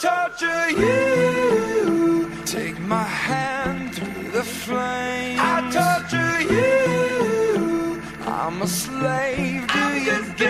torture you. Take my hand through the flame. I torture you. I'm a slave to your games.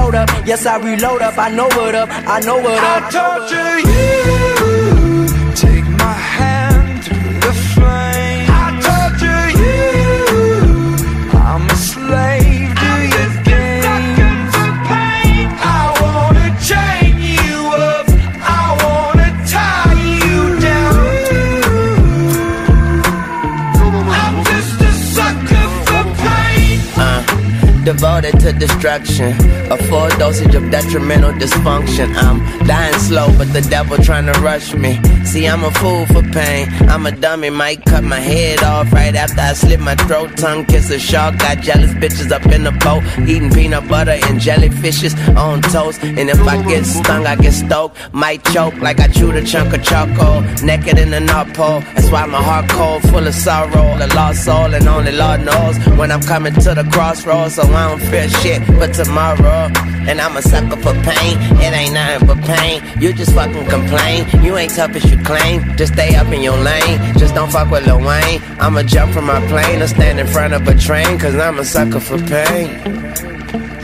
up. Yes, I reload up, I know what up, I know what I up. torture you. Devoted to destruction. A full dosage of detrimental dysfunction. I'm dying slow, but the devil trying to rush me. See, I'm a fool for pain. I'm a dummy, might cut my head off right after I slit my throat. Tongue kiss a shark. Got jealous bitches up in the boat, eating peanut butter and jellyfishes on toast. And if I get stung, I get stoked. Might choke like I chewed a chunk of charcoal. Naked in the North Pole. That's why my heart cold, full of sorrow. A lost soul, and only Lord knows when I'm coming to the crossroads. So I don't fear shit for tomorrow. And I'm a sucker for pain. It ain't nothing but pain. You just fucking complain. You ain't tough as you claim. Just stay up in your lane. Just don't fuck with Lil Wayne. I'ma jump from my plane or stand in front of a train. Cause I'm a sucker for pain.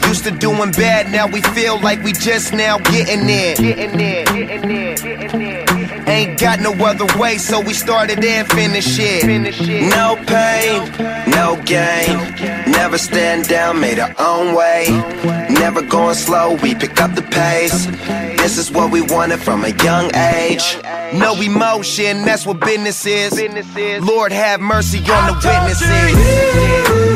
Used to doing bad, now we feel like we just now getting in. Getting there, getting there, getting there. Ain't got no other way, so we started and finished it. No pain, no gain. Never stand down, made our own way. Never going slow, we pick up the pace. This is what we wanted from a young age. No emotion, that's what business is. Lord have mercy on the witnesses.